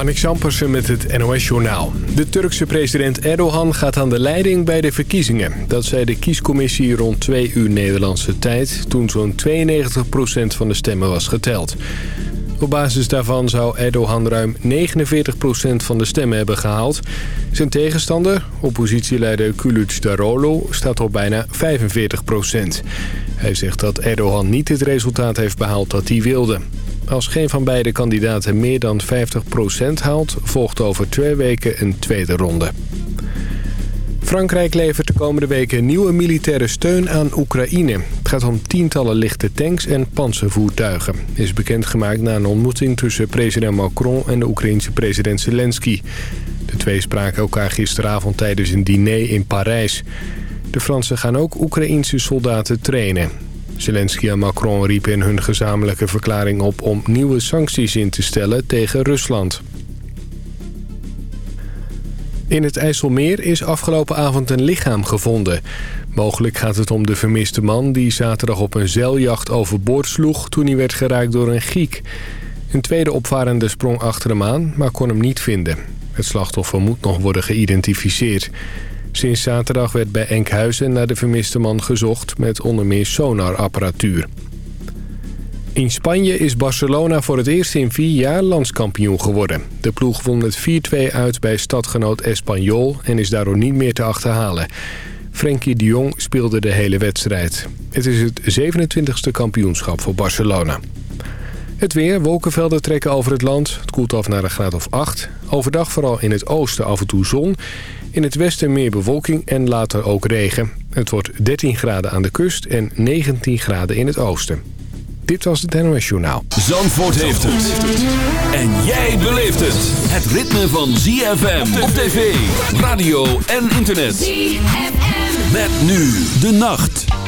Manik Sampersen met het NOS-journaal. De Turkse president Erdogan gaat aan de leiding bij de verkiezingen. Dat zei de kiescommissie rond twee uur Nederlandse tijd... toen zo'n 92% van de stemmen was geteld. Op basis daarvan zou Erdogan ruim 49% van de stemmen hebben gehaald. Zijn tegenstander, oppositieleider Darolo, staat op bijna 45%. Hij zegt dat Erdogan niet het resultaat heeft behaald dat hij wilde. Als geen van beide kandidaten meer dan 50% haalt... volgt over twee weken een tweede ronde. Frankrijk levert de komende weken nieuwe militaire steun aan Oekraïne. Het gaat om tientallen lichte tanks en panzervoertuigen. is bekendgemaakt na een ontmoeting tussen president Macron en de Oekraïense president Zelensky. De twee spraken elkaar gisteravond tijdens een diner in Parijs. De Fransen gaan ook Oekraïense soldaten trainen. Zelensky en Macron riepen in hun gezamenlijke verklaring op om nieuwe sancties in te stellen tegen Rusland. In het IJsselmeer is afgelopen avond een lichaam gevonden. Mogelijk gaat het om de vermiste man die zaterdag op een zeiljacht overboord sloeg... toen hij werd geraakt door een giek. Een tweede opvarende sprong achter hem aan, maar kon hem niet vinden. Het slachtoffer moet nog worden geïdentificeerd. Sinds zaterdag werd bij Enkhuizen naar de vermiste man gezocht met onder meer sonarapparatuur. In Spanje is Barcelona voor het eerst in vier jaar landskampioen geworden. De ploeg won met 4-2 uit bij stadgenoot Espanyol en is daardoor niet meer te achterhalen. Frenkie de Jong speelde de hele wedstrijd. Het is het 27e kampioenschap voor Barcelona. Het weer, wolkenvelden trekken over het land. Het koelt af naar een graad of 8. Overdag vooral in het oosten af en toe zon. In het westen meer bewolking en later ook regen. Het wordt 13 graden aan de kust en 19 graden in het oosten. Dit was het NOS Journaal. Zandvoort heeft het. En jij beleeft het. Het ritme van ZFM op tv, radio en internet. ZFM. Met nu de nacht.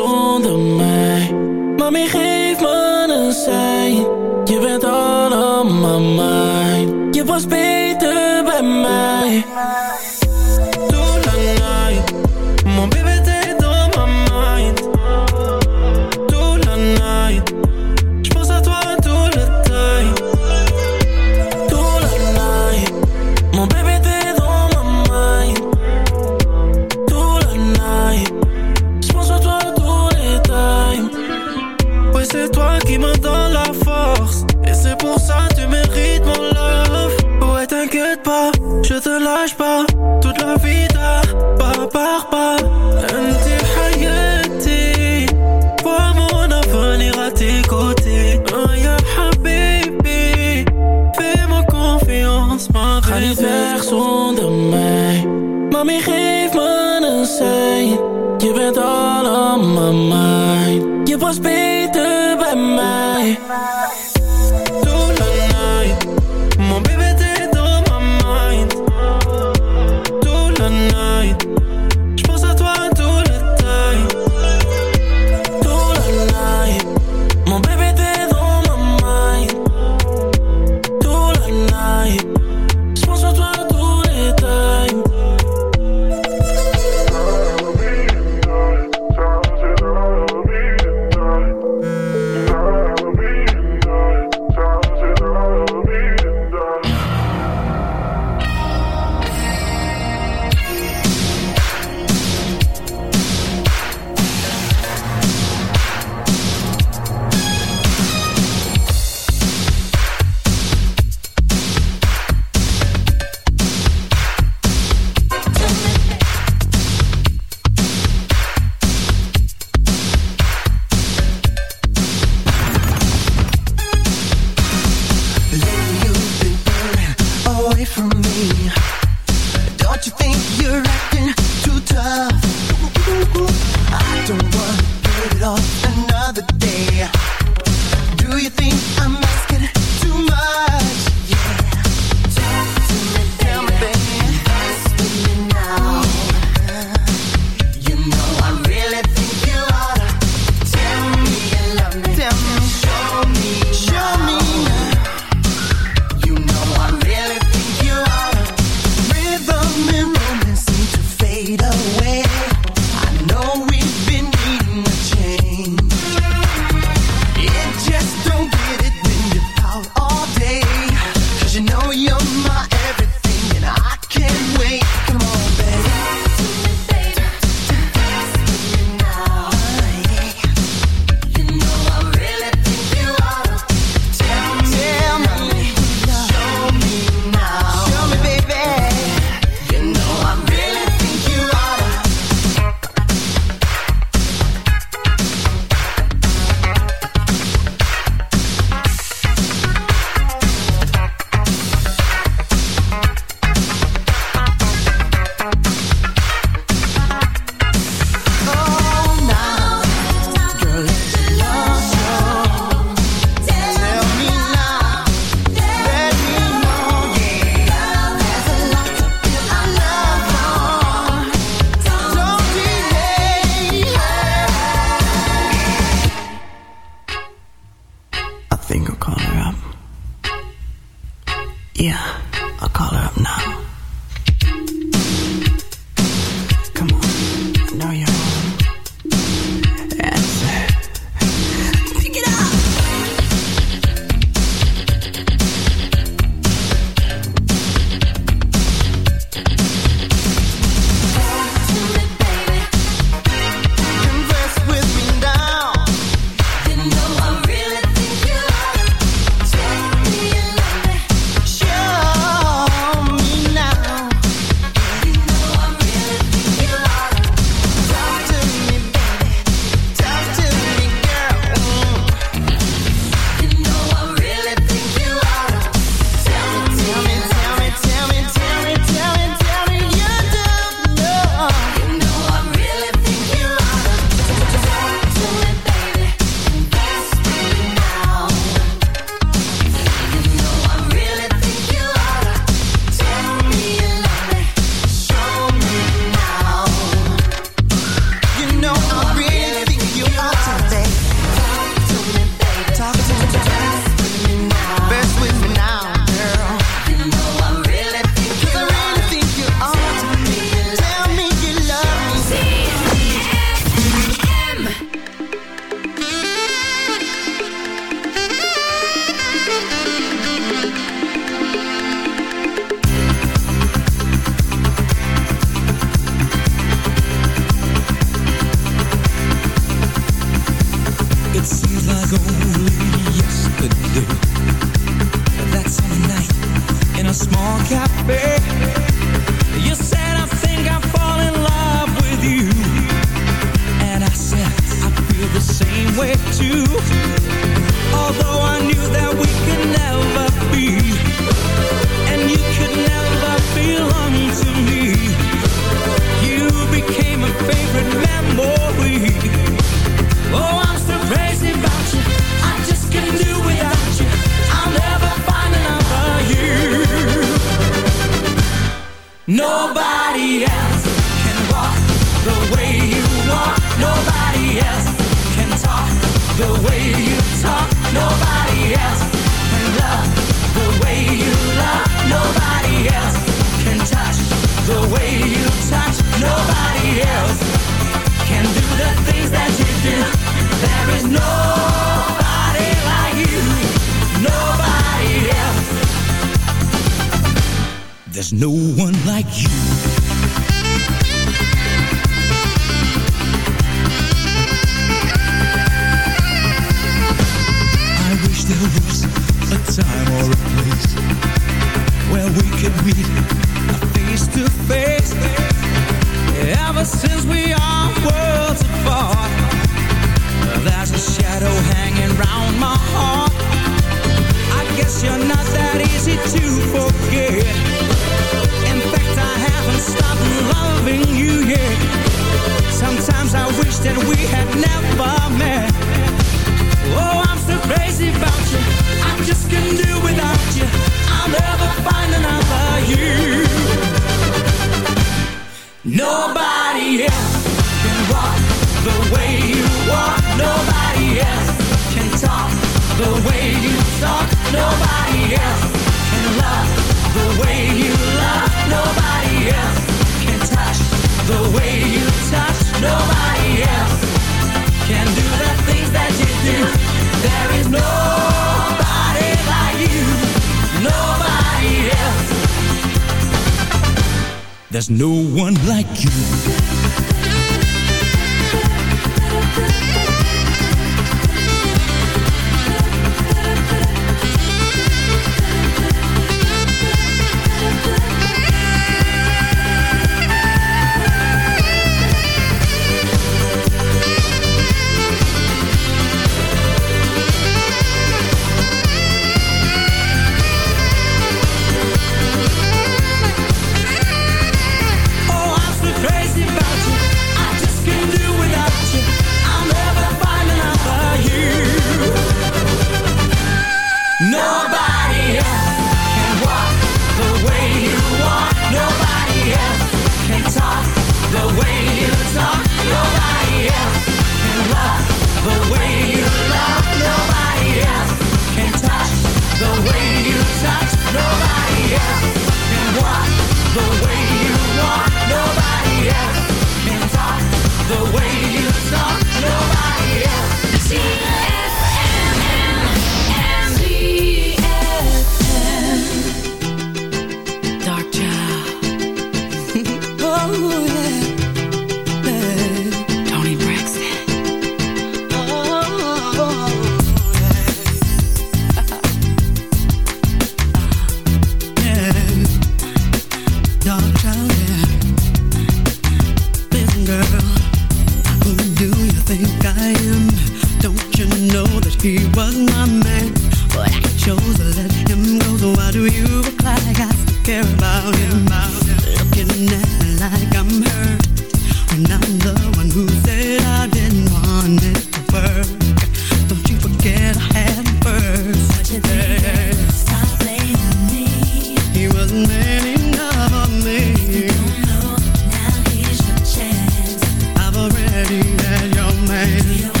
she had your man.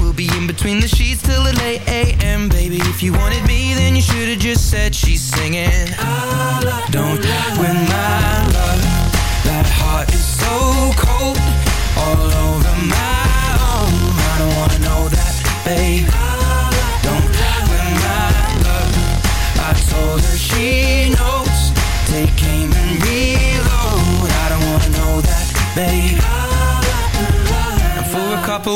We'll be in between the sheets till the late a.m. Baby, if you wanted me, then you should've just said she's singing Don't win my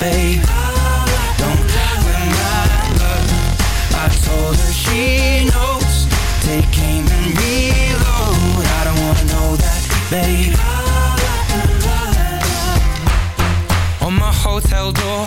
babe. Don't my love I told her she knows. Take aim and reload. I don't wanna know that, babe. Hotel door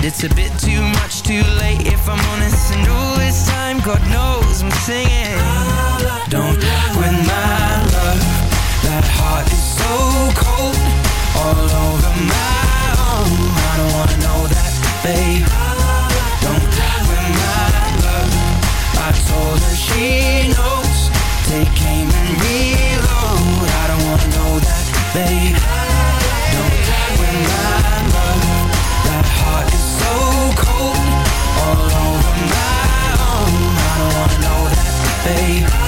It's a bit too much too late. If I'm honest And all this time, God knows I'm singing. Don't win my love. That heart is so cold. All over my own. I don't wanna know that, babe. Don't win my love. I told her she knows. Take aim and reload. I don't wanna know that, babe babe.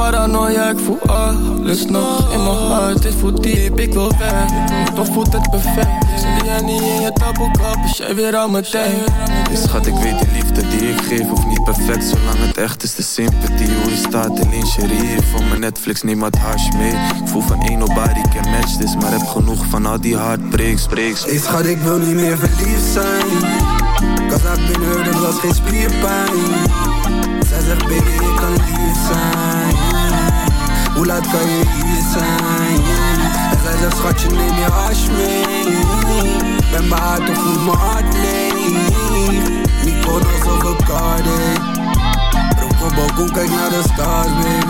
Paranoia, ik voel alles nog In mijn hart, dit voelt diep, ik wil weg. Toch voelt het perfect. Zie jij niet in je taboekap, is jij weer aan mijn tijd. Hey, Schat, ik weet die liefde die ik geef Hoeft niet perfect, zolang het echt is de sympathie Hoe je staat in lingerie Van mijn Netflix, neem wat hash mee. Ik voel van één nobody can match this Maar heb genoeg van al die heartbreaks, breaks. Hey schat, ik wil niet meer verliefd zijn. Cause I've been hurt, het was geen spierpijn. Zij zegt baby ik kan lief zijn Hoe laat kan je hier zijn? En zij zegt schatje neem je Ben of mijn hart leeg? Balkon, kijk naar de baby